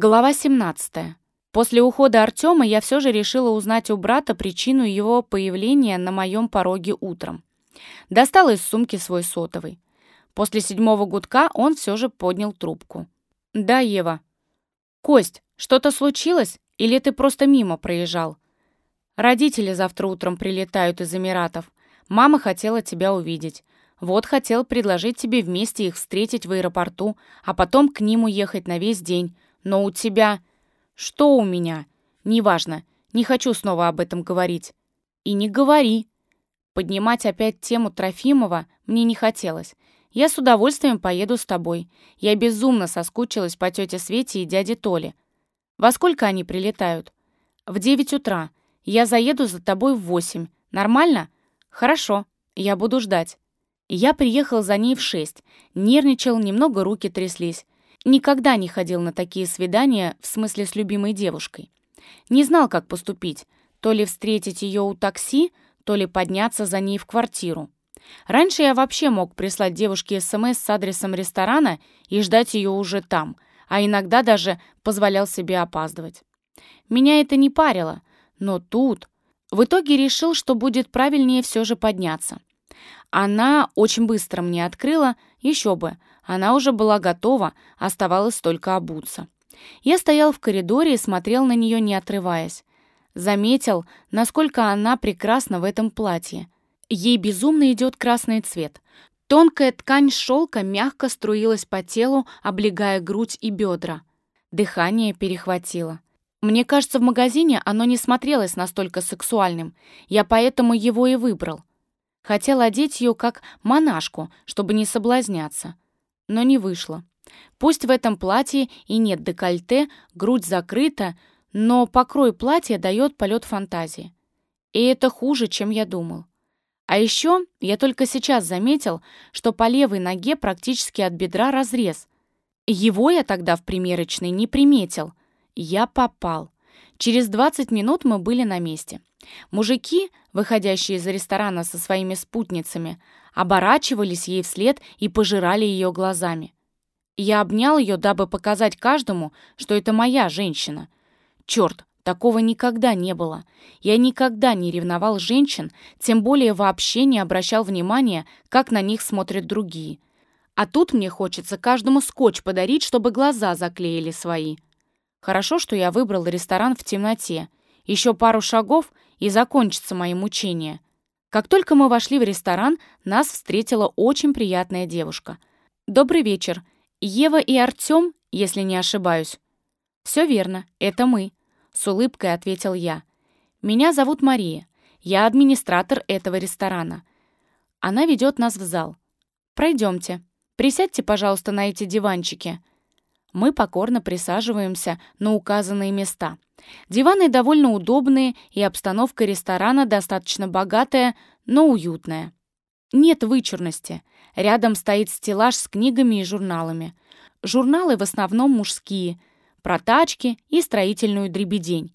Глава 17. После ухода Артема я все же решила узнать у брата причину его появления на моем пороге утром. Достала из сумки свой сотовый. После седьмого гудка он все же поднял трубку. «Да, Ева». «Кость, что-то случилось? Или ты просто мимо проезжал?» «Родители завтра утром прилетают из Эмиратов. Мама хотела тебя увидеть. Вот хотел предложить тебе вместе их встретить в аэропорту, а потом к ним уехать на весь день. Но у тебя... Что у меня? Неважно. Не хочу снова об этом говорить. И не говори. Поднимать опять тему Трофимова мне не хотелось. Я с удовольствием поеду с тобой. Я безумно соскучилась по тете Свете и дяде Толе. Во сколько они прилетают? В девять утра. Я заеду за тобой в восемь. Нормально? Хорошо. Я буду ждать. Я приехал за ней в шесть. Нервничал, немного руки тряслись. Никогда не ходил на такие свидания, в смысле с любимой девушкой. Не знал, как поступить. То ли встретить ее у такси, то ли подняться за ней в квартиру. Раньше я вообще мог прислать девушке СМС с адресом ресторана и ждать ее уже там, а иногда даже позволял себе опаздывать. Меня это не парило, но тут... В итоге решил, что будет правильнее все же подняться. Она очень быстро мне открыла, еще бы, она уже была готова, оставалось только обуться. Я стоял в коридоре и смотрел на нее, не отрываясь. Заметил, насколько она прекрасна в этом платье. Ей безумно идет красный цвет. Тонкая ткань шелка мягко струилась по телу, облегая грудь и бедра. Дыхание перехватило. Мне кажется, в магазине оно не смотрелось настолько сексуальным. Я поэтому его и выбрал. Хотел одеть ее как монашку, чтобы не соблазняться но не вышло. Пусть в этом платье и нет декольте, грудь закрыта, но покрой платья дает полет фантазии. И это хуже, чем я думал. А еще я только сейчас заметил, что по левой ноге практически от бедра разрез. Его я тогда в примерочной не приметил. Я попал. Через 20 минут мы были на месте. Мужики, выходящие из ресторана со своими спутницами, оборачивались ей вслед и пожирали ее глазами. Я обнял ее, дабы показать каждому, что это моя женщина. Черт, такого никогда не было. Я никогда не ревновал женщин, тем более вообще не обращал внимания, как на них смотрят другие. А тут мне хочется каждому скотч подарить, чтобы глаза заклеили свои. Хорошо, что я выбрал ресторан в темноте. Еще пару шагов, и закончится мои мучения. Как только мы вошли в ресторан, нас встретила очень приятная девушка. «Добрый вечер. Ева и Артём, если не ошибаюсь». «Все верно, это мы», — с улыбкой ответил я. «Меня зовут Мария. Я администратор этого ресторана. Она ведет нас в зал. Пройдемте. Присядьте, пожалуйста, на эти диванчики». Мы покорно присаживаемся на указанные места. Диваны довольно удобные, и обстановка ресторана достаточно богатая, но уютная. Нет вычурности. Рядом стоит стеллаж с книгами и журналами. Журналы в основном мужские, про тачки и строительную дребедень.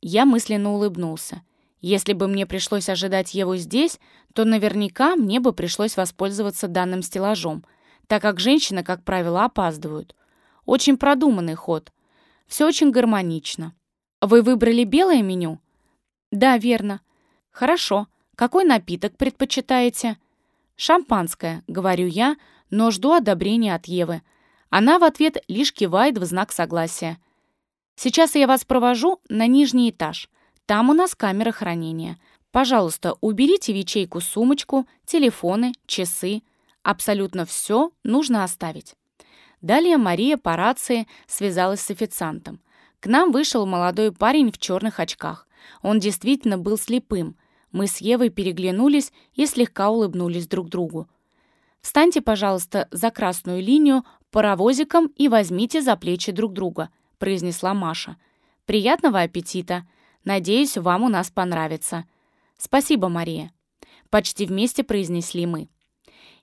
Я мысленно улыбнулся. Если бы мне пришлось ожидать его здесь, то наверняка мне бы пришлось воспользоваться данным стеллажом, так как женщины, как правило, опаздывают. Очень продуманный ход. Все очень гармонично. Вы выбрали белое меню? Да, верно. Хорошо. Какой напиток предпочитаете? Шампанское, говорю я, но жду одобрения от Евы. Она в ответ лишь кивает в знак согласия. Сейчас я вас провожу на нижний этаж. Там у нас камера хранения. Пожалуйста, уберите в ячейку сумочку, телефоны, часы. Абсолютно все нужно оставить. Далее Мария по рации связалась с официантом. К нам вышел молодой парень в черных очках. Он действительно был слепым. Мы с Евой переглянулись и слегка улыбнулись друг другу. «Встаньте, пожалуйста, за красную линию паровозиком и возьмите за плечи друг друга», — произнесла Маша. «Приятного аппетита! Надеюсь, вам у нас понравится». «Спасибо, Мария». Почти вместе произнесли мы.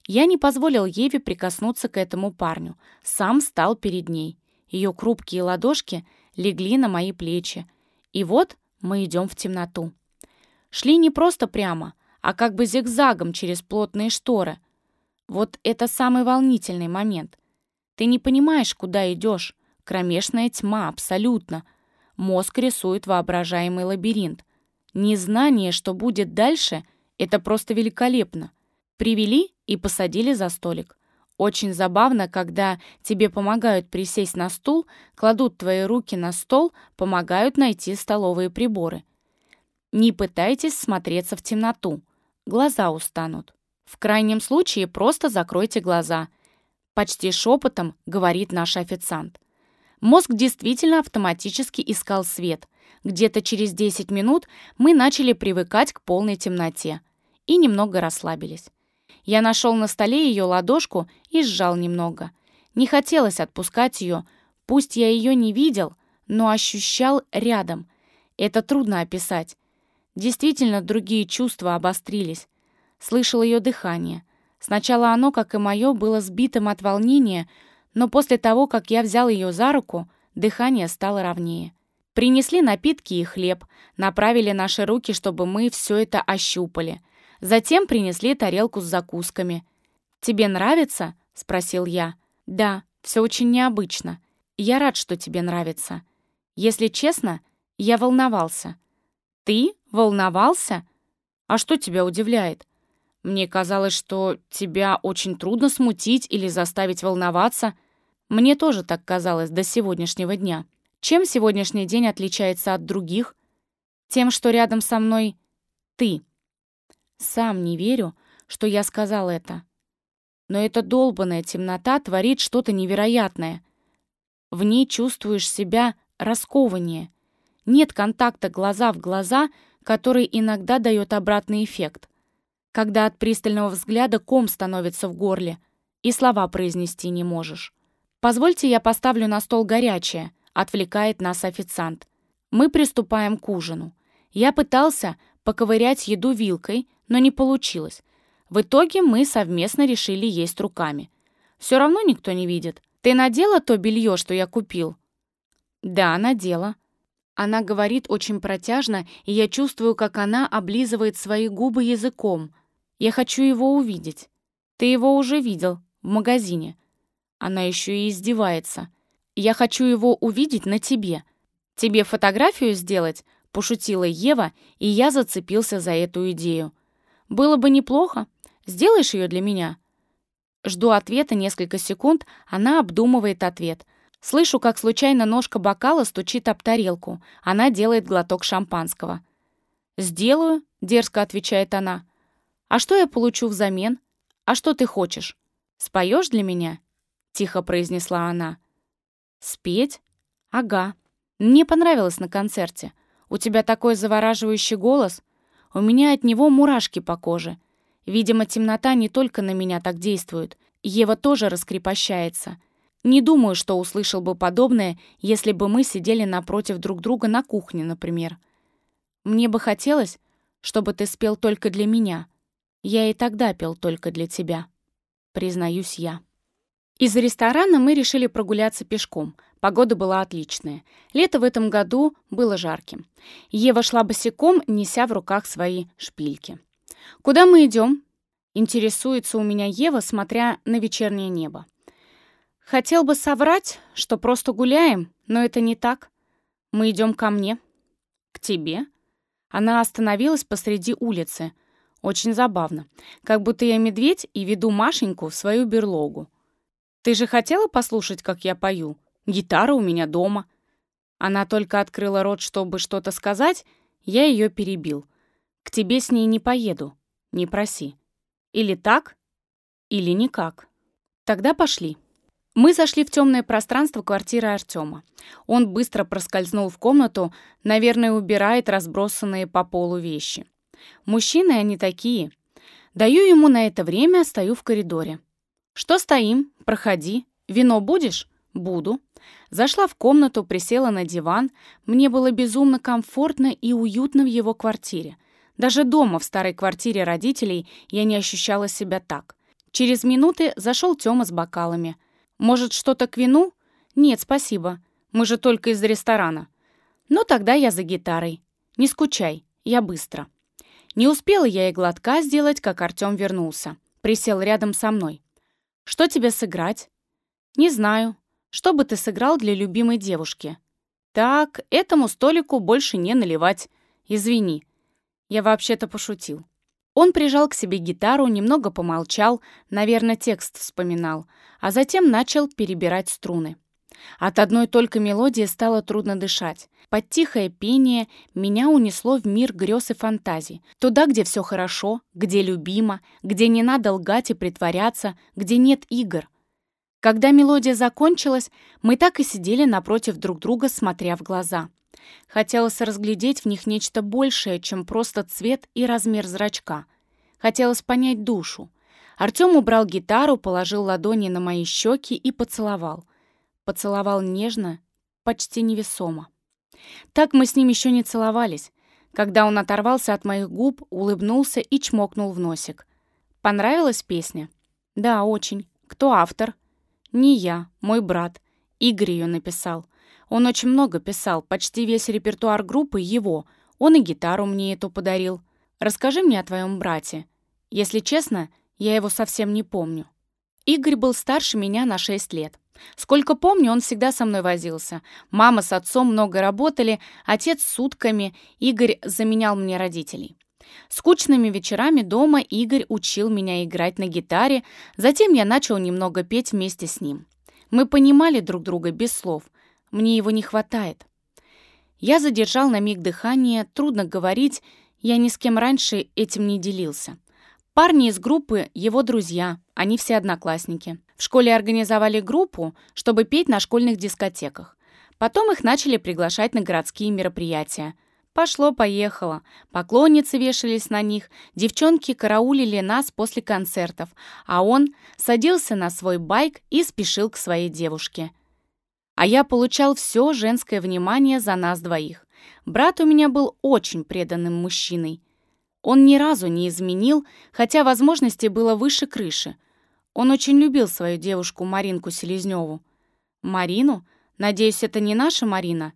Я не позволил Еве прикоснуться к этому парню. Сам стал перед ней. Ее хрупкие ладошки — легли на мои плечи. И вот мы идем в темноту. Шли не просто прямо, а как бы зигзагом через плотные шторы. Вот это самый волнительный момент. Ты не понимаешь, куда идешь, Кромешная тьма, абсолютно. Мозг рисует воображаемый лабиринт. Незнание, что будет дальше, это просто великолепно. Привели и посадили за столик. Очень забавно, когда тебе помогают присесть на стул, кладут твои руки на стол, помогают найти столовые приборы. Не пытайтесь смотреться в темноту. Глаза устанут. В крайнем случае просто закройте глаза. Почти шепотом говорит наш официант. Мозг действительно автоматически искал свет. Где-то через 10 минут мы начали привыкать к полной темноте и немного расслабились. Я нашел на столе ее ладошку и сжал немного. Не хотелось отпускать ее, пусть я ее не видел, но ощущал рядом. Это трудно описать. Действительно, другие чувства обострились. Слышал ее дыхание. Сначала оно, как и мое, было сбитым от волнения, но после того, как я взял ее за руку, дыхание стало ровнее. Принесли напитки и хлеб, направили наши руки, чтобы мы все это ощупали. Затем принесли тарелку с закусками. «Тебе нравится?» — спросил я. «Да, все очень необычно. Я рад, что тебе нравится. Если честно, я волновался». «Ты волновался? А что тебя удивляет?» «Мне казалось, что тебя очень трудно смутить или заставить волноваться. Мне тоже так казалось до сегодняшнего дня. Чем сегодняшний день отличается от других? Тем, что рядом со мной ты». Сам не верю, что я сказал это. Но эта долбанная темнота творит что-то невероятное. В ней чувствуешь себя раскованнее. Нет контакта глаза в глаза, который иногда дает обратный эффект. Когда от пристального взгляда ком становится в горле, и слова произнести не можешь. «Позвольте, я поставлю на стол горячее», — отвлекает нас официант. Мы приступаем к ужину. Я пытался поковырять еду вилкой, но не получилось. В итоге мы совместно решили есть руками. Все равно никто не видит. Ты надела то белье, что я купил? Да, надела. Она говорит очень протяжно, и я чувствую, как она облизывает свои губы языком. Я хочу его увидеть. Ты его уже видел, в магазине. Она еще и издевается. Я хочу его увидеть на тебе. Тебе фотографию сделать? Пошутила Ева, и я зацепился за эту идею. Было бы неплохо. Сделаешь ее для меня?» Жду ответа несколько секунд, она обдумывает ответ. Слышу, как случайно ножка бокала стучит об тарелку. Она делает глоток шампанского. «Сделаю», — дерзко отвечает она. «А что я получу взамен? А что ты хочешь? Споешь для меня?» — тихо произнесла она. «Спеть? Ага. Мне понравилось на концерте. У тебя такой завораживающий голос. У меня от него мурашки по коже. Видимо, темнота не только на меня так действует. Ева тоже раскрепощается. Не думаю, что услышал бы подобное, если бы мы сидели напротив друг друга на кухне, например. Мне бы хотелось, чтобы ты спел только для меня. Я и тогда пел только для тебя. Признаюсь я. Из ресторана мы решили прогуляться пешком. Погода была отличная. Лето в этом году было жарким. Ева шла босиком, неся в руках свои шпильки. «Куда мы идем?» Интересуется у меня Ева, смотря на вечернее небо. Хотел бы соврать, что просто гуляем, но это не так. Мы идем ко мне. К тебе? Она остановилась посреди улицы. Очень забавно. Как будто я медведь и веду Машеньку в свою берлогу. «Ты же хотела послушать, как я пою? Гитара у меня дома». Она только открыла рот, чтобы что-то сказать, я ее перебил. «К тебе с ней не поеду. Не проси. Или так, или никак. Тогда пошли». Мы зашли в темное пространство квартиры Артема. Он быстро проскользнул в комнату, наверное, убирает разбросанные по полу вещи. Мужчины они такие. Даю ему на это время, стою в коридоре. «Что стоим? Проходи. Вино будешь?» «Буду». Зашла в комнату, присела на диван. Мне было безумно комфортно и уютно в его квартире. Даже дома, в старой квартире родителей, я не ощущала себя так. Через минуты зашел Тёма с бокалами. «Может, что-то к вину?» «Нет, спасибо. Мы же только из ресторана». «Ну, тогда я за гитарой. Не скучай, я быстро». Не успела я и глотка сделать, как Артём вернулся. Присел рядом со мной. «Что тебе сыграть?» «Не знаю. Что бы ты сыграл для любимой девушки? Так, этому столику больше не наливать. Извини. Я вообще-то пошутил. Он прижал к себе гитару, немного помолчал, наверное, текст вспоминал, а затем начал перебирать струны. От одной только мелодии стало трудно дышать. Под тихое пение меня унесло в мир грез и фантазий. Туда, где все хорошо, где любимо, где не надо лгать и притворяться, где нет игр. Когда мелодия закончилась, мы так и сидели напротив друг друга, смотря в глаза. Хотелось разглядеть в них нечто большее, чем просто цвет и размер зрачка. Хотелось понять душу. Артем убрал гитару, положил ладони на мои щеки и поцеловал. Поцеловал нежно, почти невесомо. Так мы с ним еще не целовались. Когда он оторвался от моих губ, улыбнулся и чмокнул в носик. Понравилась песня? Да, очень. Кто автор? Не я, мой брат. Игорь ее написал. Он очень много писал, почти весь репертуар группы его. Он и гитару мне эту подарил. Расскажи мне о твоем брате. Если честно, я его совсем не помню. Игорь был старше меня на 6 лет. Сколько помню, он всегда со мной возился. Мама с отцом много работали, отец сутками, Игорь заменял мне родителей. Скучными вечерами дома Игорь учил меня играть на гитаре, затем я начал немного петь вместе с ним. Мы понимали друг друга без слов. Мне его не хватает. Я задержал на миг дыхание, трудно говорить, я ни с кем раньше этим не делился. Парни из группы — его друзья, они все одноклассники. В школе организовали группу, чтобы петь на школьных дискотеках. Потом их начали приглашать на городские мероприятия. Пошло-поехало. Поклонницы вешались на них, девчонки караулили нас после концертов, а он садился на свой байк и спешил к своей девушке. А я получал все женское внимание за нас двоих. Брат у меня был очень преданным мужчиной. Он ни разу не изменил, хотя возможностей было выше крыши. Он очень любил свою девушку Маринку Селезневу. Марину? Надеюсь, это не наша Марина?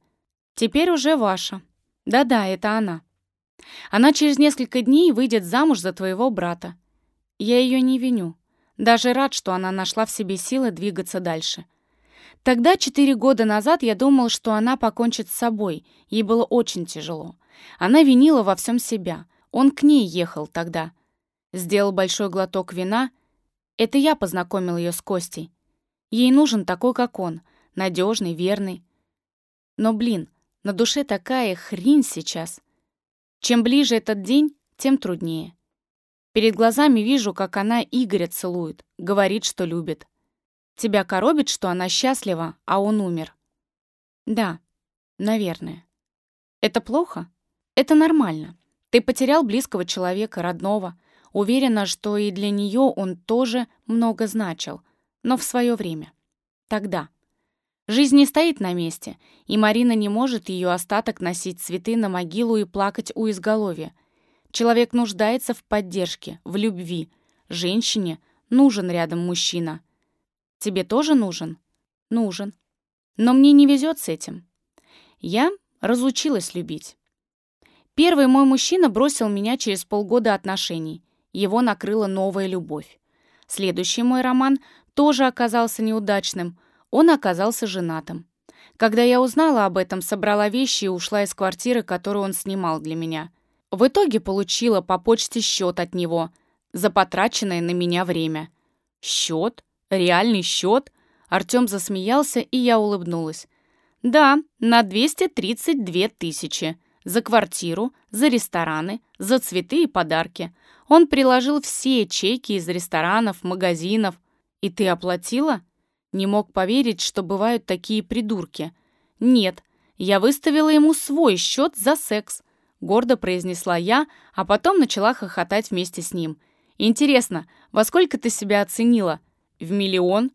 Теперь уже ваша. Да-да, это она. Она через несколько дней выйдет замуж за твоего брата. Я ее не виню. Даже рад, что она нашла в себе силы двигаться дальше. Тогда, четыре года назад, я думал, что она покончит с собой. Ей было очень тяжело. Она винила во всем себя. Он к ней ехал тогда. Сделал большой глоток вина — это я познакомил ее с Костей. Ей нужен такой, как он, надежный, верный. Но, блин, на душе такая хрень сейчас. Чем ближе этот день, тем труднее. Перед глазами вижу, как она Игоря целует, говорит, что любит. Тебя коробит, что она счастлива, а он умер? Да, наверное. Это плохо? Это нормально. Ты потерял близкого человека, родного. Уверена, что и для нее он тоже много значил, но в свое время. Тогда. Жизнь не стоит на месте, и Марина не может ее остаток носить цветы на могилу и плакать у изголовья. Человек нуждается в поддержке, в любви. Женщине нужен рядом мужчина. Тебе тоже нужен? Нужен. Но мне не везет с этим. Я разучилась любить. Первый мой мужчина бросил меня через полгода отношений его накрыла новая любовь. Следующий мой роман тоже оказался неудачным. Он оказался женатым. Когда я узнала об этом, собрала вещи и ушла из квартиры, которую он снимал для меня. В итоге получила по почте счет от него за потраченное на меня время. Счет? Реальный счет? Артем засмеялся, и я улыбнулась. Да, на 232 тысячи. За квартиру, за рестораны, за цветы и подарки. Он приложил все чеки из ресторанов, магазинов. И ты оплатила? Не мог поверить, что бывают такие придурки. Нет, я выставила ему свой счет за секс. Гордо произнесла я, а потом начала хохотать вместе с ним. Интересно, во сколько ты себя оценила? В миллион?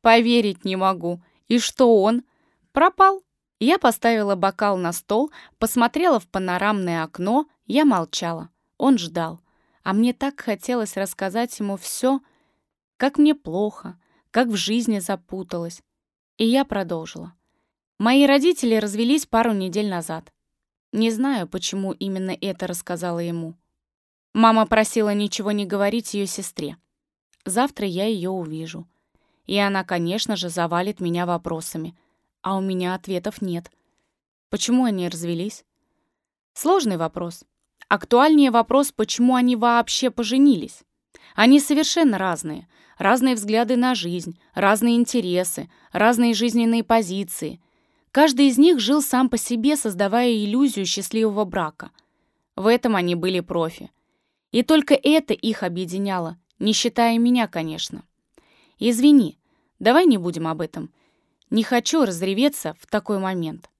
Поверить не могу. И что он? Пропал. Я поставила бокал на стол, посмотрела в панорамное окно, я молчала. Он ждал. А мне так хотелось рассказать ему все, как мне плохо, как в жизни запуталась. И я продолжила. Мои родители развелись пару недель назад. Не знаю, почему именно это рассказала ему. Мама просила ничего не говорить ее сестре. Завтра я ее увижу. И она, конечно же, завалит меня вопросами. А у меня ответов нет. Почему они развелись? Сложный вопрос. Актуальнее вопрос, почему они вообще поженились. Они совершенно разные. Разные взгляды на жизнь, разные интересы, разные жизненные позиции. Каждый из них жил сам по себе, создавая иллюзию счастливого брака. В этом они были профи. И только это их объединяло, не считая меня, конечно. Извини, давай не будем об этом. Не хочу разреветься в такой момент.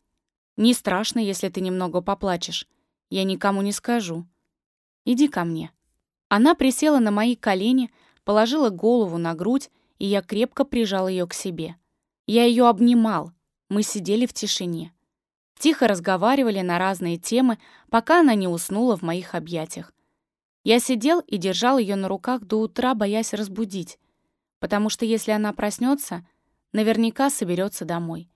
Не страшно, если ты немного поплачешь. Я никому не скажу. Иди ко мне». Она присела на мои колени, положила голову на грудь, и я крепко прижал ее к себе. Я ее обнимал. Мы сидели в тишине. Тихо разговаривали на разные темы, пока она не уснула в моих объятиях. Я сидел и держал ее на руках до утра, боясь разбудить, потому что если она проснется, наверняка соберется домой.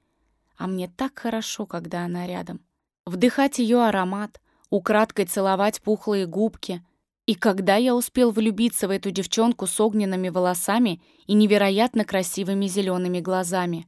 А мне так хорошо, когда она рядом. Вдыхать ее аромат, украдкой целовать пухлые губки. И когда я успел влюбиться в эту девчонку с огненными волосами и невероятно красивыми зелеными глазами?